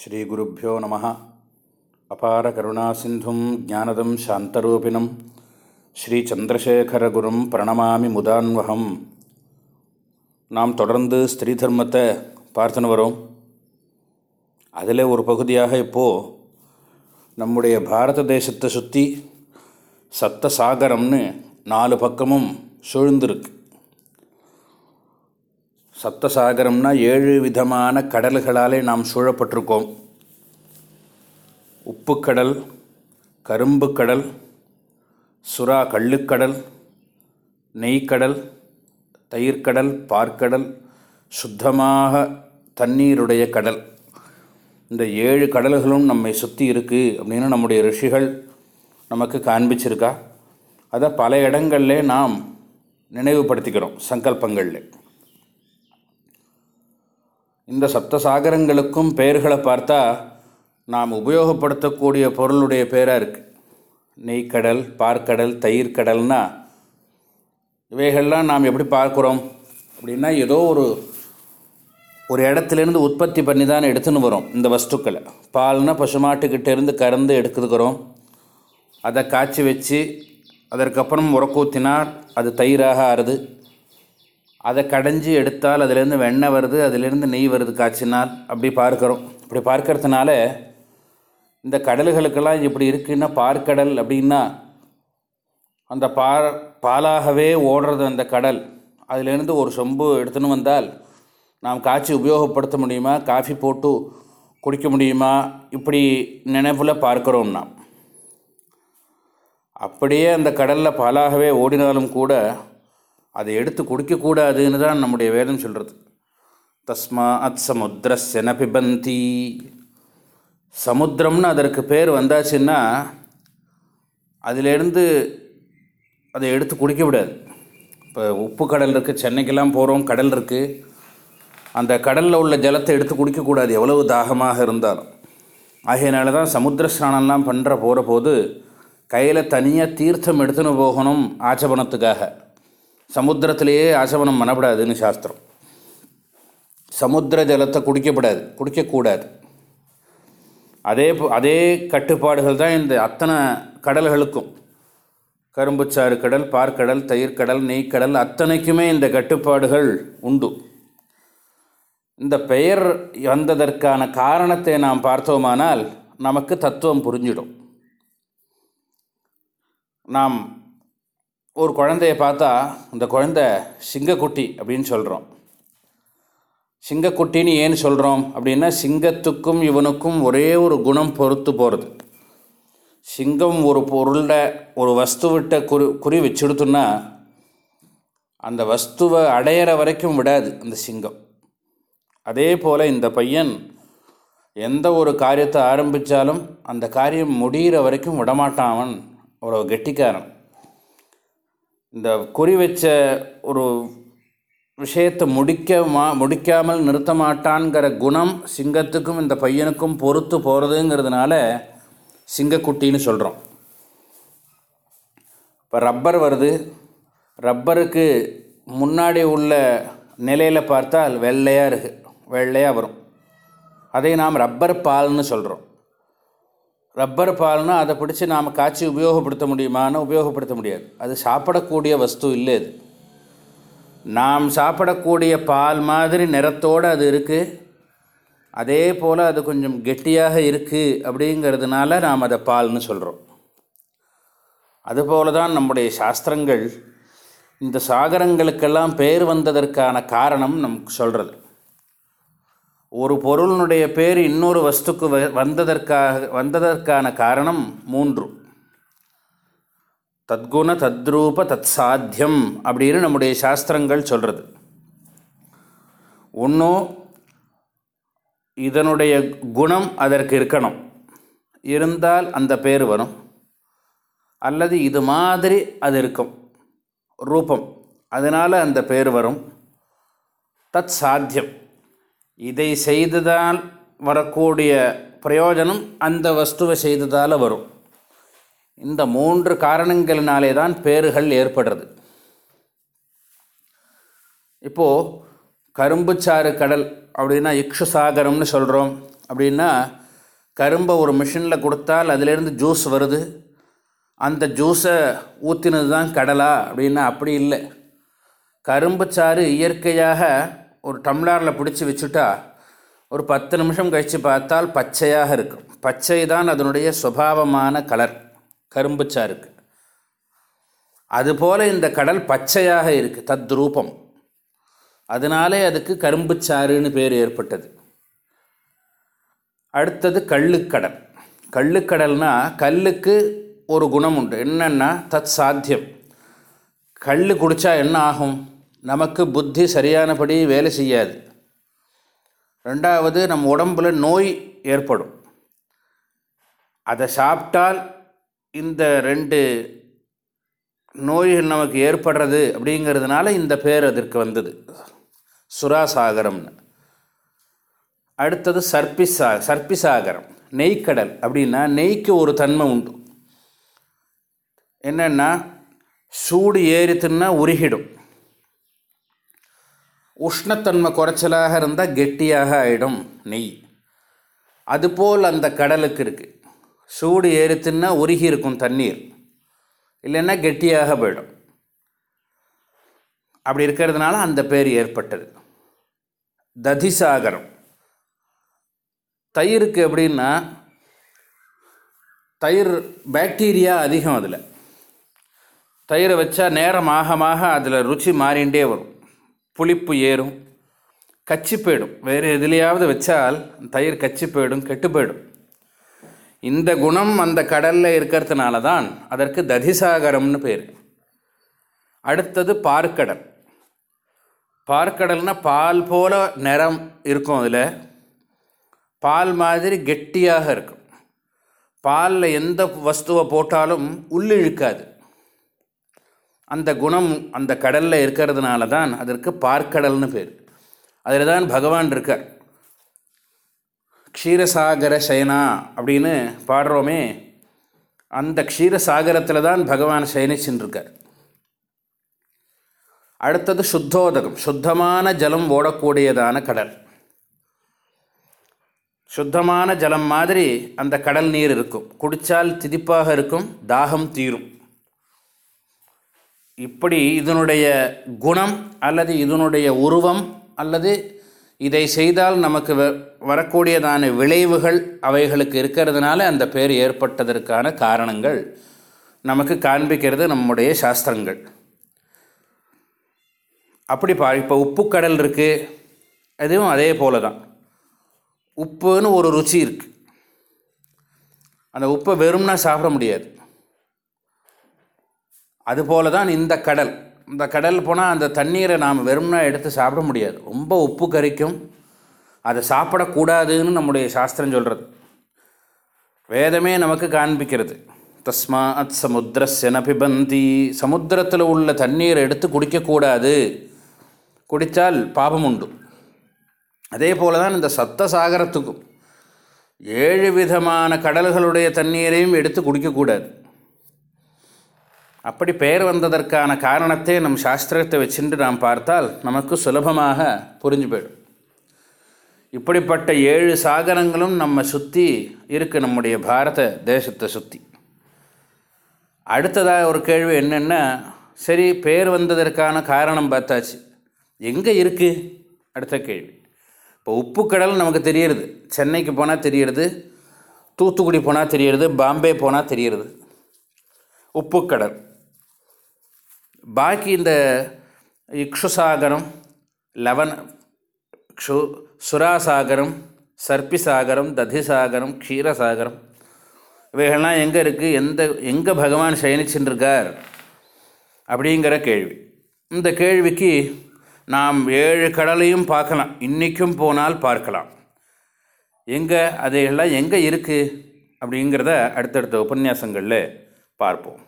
ஸ்ரீகுருப்போ நம. அபார கருணாசிந்தும் ஜானதம் சாந்தரூபிணம். ஸ்ரீச்சந்திரசேகரகுரும் பிரணமாமி முதான்வகம். நாம் தொடர்ந்து ஸ்திரீ தர்மத்தை பார்த்துன்னு வரோம். அதில் ஒரு பகுதியாக இப்போது நம்முடைய பாரத தேசத்தை சுற்றி சப்தசாகரம்னு நாலு பக்கமும் சூழ்ந்திருக்கு. சப்தசாகரம்னா ஏழு விதமான கடல்களாலே நாம் சூழப்பட்டிருக்கோம். உப்புக்கடல் கரும்புக்கடல் சுறா கள்ளுக்கடல் நெய்க்கடல் தயிர்க்கடல் பார்க்கடல் சுத்தமாக தண்ணீருடைய கடல். இந்த ஏழு கடல்களும் நம்மை சுற்றி இருக்குது அப்படின்னு நம்முடைய ரிஷிகள் நமக்கு காண்பிச்சிருக்கா. அதை பல இடங்களில் நாம் நினைவுபடுத்திக்கிறோம் சங்கல்பங்களில். இந்த சப்தசாகரங்களுக்கும் பெயர்களை பார்த்தா நாம் உபயோகப்படுத்தக்கூடிய பொருளுடைய பேராக இருக்குது நெய்க்கடல் பார்க்கடல் தயிர்க்கடல்னா இவைகள்லாம் நாம் எப்படி பார்க்குறோம் அப்படின்னா ஏதோ ஒரு ஒரு இடத்துலேருந்து உற்பத்தி பண்ணி தான் எடுத்துன்னு வரோம் இந்த வஸ்துக்களை. பால்னால் பசுமாட்டுக்கிட்டேருந்து கறந்து எடுத்துக்கிறோம். அதை காய்ச்சி வச்சு அதற்கப்புறம் உரக்கூத்தினால் அது தயிராக ஆறுது. அதை கடைஞ்சி எடுத்தால் அதுலேருந்து வெண்ணெய் வருது அதுலேருந்து நெய் வருது காய்ச்சினால். அப்படி பார்க்குறோம். இப்படி பார்க்கறதுனால இந்த கடல்களுக்கெல்லாம் இப்படி இருக்குன்னா பார்க்கடல் அப்படின்னா அந்த பா பாலாகவே ஓடுறது அந்த கடல். அதிலேருந்து ஒரு சொம்பு எடுத்துன்னு வந்தால் நாம் காய்ச்சி உபயோகப்படுத்த முடியுமா? காஃபி போட்டு குடிக்க முடியுமா? இப்படி நினைவில் பார்க்குறோம் அப்படியே அந்த கடலில் பாலாகவே ஓடினாலும் கூட அதை எடுத்து குடிக்கக்கூடாதுன்னு தான் நம்முடைய வேதம் சொல்கிறது தஸ்மா அத் சமுத்திரஸ்ய ந பிபந்தி சமுத்திரம்னு அதற்கு பேர் வந்தாச்சுன்னா அதிலேருந்து அதை எடுத்து குடிக்க விடாது. இப்போ உப்பு கடல் இருக்குது சென்னைக்கெல்லாம் போகிறோம் கடல் இருக்குது அந்த கடலில் உள்ள ஜலத்தை எடுத்து குடிக்கக்கூடாது எவ்வளவு தாகமாக இருந்தாலும். ஆகையினால தான் சமுத்திர ஸ்நானம்லாம் பண்ணுற போகிற போது கையில் தனியாக தீர்த்தம் எடுத்துன்னு போகணும் ஆச்சபணத்துக்காக. சமுத்திரத்திலேயே ஆசவனம் பண்ணப்படாதுன்னு சாஸ்திரம். சமுத்திர ஜலத்தை குடிக்கப்படாது குடிக்கக்கூடாது. அதே அதே கட்டுப்பாடுகள் தான் இந்த அத்தனை கடல்களுக்கும். கரும்புச்சாறு கடல் பார்க்கடல் தயிர்கடல் நெய்க்கடல் அத்தனைக்குமே இந்த கட்டுப்பாடுகள் உண்டு. இந்த பெயர் வந்ததற்கான காரணத்தை நாம் பார்த்தோமானால் நமக்கு தத்துவம் புரிஞ்சிடும். நாம் ஒரு குழந்தைய பார்த்தா இந்த குழந்தை சிங்கக்குட்டி அப்படின்னு சொல்கிறோம் சிங்கக்குட்டின்னு ஏன் சொல்கிறோம் அப்படின்னா சிங்கத்துக்கும் இவனுக்கும் ஒரே ஒரு குணம் பொறுத்து போகிறது சிங்கம் ஒரு பொருளை ஒரு வஸ்துவிட்ட குறி குறி வச்சுடுத்துன்னா அந்த வஸ்துவை அடையிற வரைக்கும் விடாது அந்த சிங்கம். அதே போல் இந்த பையன் எந்த ஒரு காரியத்தை ஆரம்பித்தாலும் அந்த காரியம் முடிகிற வரைக்கும் விடமாட்டான் அவன். அவ்வளோ கெட்டிக்காரன். இந்த குறி வச்ச ஒரு விஷயத்தை முடிக்க மா முடிக்காமல் நிறுத்த மாட்டான்கிற குணம் சிங்கத்துக்கும் இந்த பையனுக்கும் பொறுத்து போகிறதுங்கிறதுனால சிங்கக்குட்டின்னு சொல்கிறோம் இப்போ ரப்பர் வருது. ரப்பருக்கு முன்னாடி உள்ள நிலையில் பார்த்தால் வெள்ளையாக இருக்குது வெள்ளையாக வரும். அதை நாம் ரப்பர் பால்னு சொல்கிறோம் ரப்பர் பால்னால் அதை பிடிச்சி நாம் காய்ச்சி உபயோகப்படுத்த முடியுமான்னு உபயோகப்படுத்த முடியாது. அது சாப்பிடக்கூடிய வஸ்து இல்லை அது. நாம் சாப்பிடக்கூடிய பால் மாதிரி நிறத்தோடு அது இருக்குது அதே போல் அது கொஞ்சம் கெட்டியாக இருக்குது அப்படிங்கிறதுனால நாம் அதை பால்னு சொல்கிறோம் அதுபோல தான் நம்முடைய சாஸ்திரங்கள் இந்த சாகரங்களுக்கெல்லாம் பேர் வந்ததற்கான காரணம் நமக்கு சொல்கிறது ஒரு பொருளினுடைய பேர் இன்னொரு வஸ்துக்கு வ வந்ததற்காக வந்ததற்கான காரணம் மூன்று. தத்குண தத்ரூப தத் சாத்தியம் அப்படின்னு நம்முடைய சாஸ்திரங்கள் சொல்கிறது ஒன்றும் இதனுடைய குணம் அதற்கு இருக்கணும். இருந்தால் அந்த பேர் வரும். அல்லது இது மாதிரி அது இருக்கும். ரூபம். அதனால் அந்த பேர் வரும். தத் சாத்தியம் இதை செய்ததால் வரக்கூடிய பிரயோஜனம் அந்த வஸ்துவை செய்ததால் வரும். இந்த மூன்று காரணங்களினாலே தான் பேறுகள் ஏற்படுறது. இப்போது கரும்புச்சாறு கடல் அப்படின்னா இக்ஷுசாகரம்னு சொல்கிறோம் அப்படின்னா கரும்பை ஒரு மிஷினில் கொடுத்தால் அதிலேருந்து ஜூஸ் வருது. அந்த ஜூஸை ஊற்றினது தான் கடலா அப்படின்னா அப்படி இல்லை. கரும்பு சாறு இயற்கையாக ஒரு டம்ளாரில் பிடிச்சி வச்சுட்டா ஒரு பத்து நிமிஷம் கழித்து பார்த்தால் பச்சையாக இருக்கும். பச்சை தான் அதனுடைய சுபாவமான கலர். கரும்பு சாருக்கு. அதுபோல் இந்த கடல் பச்சையாக இருக்குது தத் ரூபம் அதனாலே அதுக்கு கரும்புச்சாறுன்னு பேர் ஏற்பட்டது. அடுத்தது கள்ளுக்கடல். கள்ளுக்கடல்னா கல்லுக்கு ஒரு குணம் உண்டு. என்னென்னா தத் சாத்தியம் கல் குடித்தா என்ன ஆகும்? நமக்கு புத்தி சரியானபடி வேலை செய்யாது. ரெண்டாவது நம்ம உடம்பில் நோய் ஏற்படும். அதை சாப்பிட்டால் இந்த ரெண்டு நோய்கள் நமக்கு ஏற்படுறது அப்படிங்கிறதுனால இந்த பேர் அதற்கு வந்தது. சுராசாகரம்னு அடுத்தது சர்ப்பிசா சர்ப்பிசாகரம் நெய்க்கடல் அப்படின்னா நெய்க்கு ஒரு தன்மை உண்டு. என்னென்னா சூடு ஏறித்துன்னா உருகிடும். உஷ்ணத்தன்மை குறைச்சலாக இருந்தால் கெட்டியாக ஆகிடும் நெய். அதுபோல் அந்த கடலுக்கு இருக்குது சூடு ஏறுத்துன்னா உருகி இருக்கும் தண்ணீர். இல்லைன்னா கெட்டியாக போயிடும். அப்படி இருக்கிறதுனால அந்த பேர் ஏற்பட்டது. ததிசாகரம். தயிருக்கு எப்படின்னா தயிர் பாக்டீரியா அதிகம் அதில். தயிரை வச்சா நேரம் ஆகமாக அதில் ருச்சி மாறிண்டே வரும். புளிப்பு ஏறும் கச்சி போயிடும். வேறு எதுலையாவது வச்சால் தயிர் கச்சி போயிடும் கெட்டு போயிடும். இந்த குணம் அந்த கடலில் இருக்கிறதுனால தான் அதற்கு ததிசாகரம்னு பேர். அடுத்தது பார்க்கடல். பார்க்கடல்னால் பால் போல நிறம் இருக்கும் அதில். பால் மாதிரி கெட்டியாக இருக்கும். பாலில் எந்த வஸ்துவை போட்டாலும் உள்ளிழுக்காது. அந்த குணம் அந்த கடலில் இருக்கிறதுனால தான் அதற்கு பார்க்கடல்னு பேர். அதில் தான் பகவான் இருக்கார். க்ஷீரசாகர சயனா அப்படின்னு பாடுறோமே அந்த க்ஷீரசாகரத்தில் தான் பகவான் சயனிச்சுருக்கார் அடுத்தது சுத்தோதகம் சுத்தமான ஜலம் ஓடக்கூடியதான கடல். சுத்தமான ஜலம் மாதிரி அந்த கடல் நீர் இருக்கும். குடித்தால் திதிப்பாக இருக்கும் தாகம் தீரும். இப்படி இதனுடைய குணம் அல்லது இதனுடைய உருவம் அல்லது இதை செய்தால் நமக்கு வ வரக்கூடியதான விளைவுகள் அவைகளுக்கு இருக்கிறதுனால அந்த பேர் ஏற்பட்டதற்கான காரணங்கள் நமக்கு காண்பிக்கிறது நம்முடைய சாஸ்திரங்கள். அப்படி பா இப்போ உப்புக்கடல் இருக்குது அதுவும் அதே போல தான் உப்புன்னு ஒரு ருச்சி இருக்குது அந்த உப்பை வெறும்னா சாப்பிட முடியாது. அதுபோல தான் இந்த கடல். இந்த கடல் போனால் அந்த தண்ணீரை நாம் வெறும்னா எடுத்து சாப்பிட முடியாது. ரொம்ப உப்பு கரிக்கும். அதை சாப்பிடக்கூடாதுன்னு நம்முடைய சாஸ்திரம் சொல்கிறது வேதமே நமக்கு காண்பிக்கிறது. தஸ்மாத் சமுத்திரஸ்ய பிபந்தி சமுத்திரத்தில் உள்ள தண்ணீரை எடுத்து குடிக்கக்கூடாது. குடித்தால் பாபம் உண்டு. அதே போல தான் இந்த சத்த சாகரத்துக்கும் ஏழு விதமான கடல்களுடைய தண்ணீரையும் எடுத்து குடிக்கக்கூடாது. அப்படி பெயர் வந்ததற்கான காரணத்தை நம் சாஸ்திரத்தை வச்சுட்டு நாம் பார்த்தால் நமக்கு சுலபமாக புரிஞ்சு போயிடும். இப்படிப்பட்ட ஏழு சாகரங்களும் நம்ம சுற்றி இருக்குது நம்முடைய பாரத தேசத்தை சுற்றி அடுத்ததாக ஒரு கேள்வி என்னென்னா சரி பேர் வந்ததற்கான காரணம் பார்த்தாச்சு. எங்கே இருக்குது அடுத்த கேள்வி. இப்போ உப்புக்கடல் நமக்கு தெரியுது சென்னைக்கு போனால் தெரியுறது. தூத்துக்குடி போனால் தெரியுறது. பாம்பே போனால் தெரியுறது. உப்புக்கடல். பாக்கி இந்த இக்ஷுசாகரம் லவன் க்ஷு சுராசாகரம் சர்ப்பிசாகரம் ததிசாகரம் க்ஷீரசாகரம் இவைகள்லாம் எங்கே இருக்குது எந்த எங்கே பகவான் சயனிச்சுருக்கார் அப்படிங்கிற கேள்வி. இந்த கேள்விக்கு நாம் ஏழு கடலையும் பார்க்கலாம். இன்றைக்கும் போனால் பார்க்கலாம். எங்கே அதையெல்லாம் எங்கே இருக்குது அப்படிங்கிறத அடுத்தடுத்த உபன்யாசங்களில் பார்ப்போம்.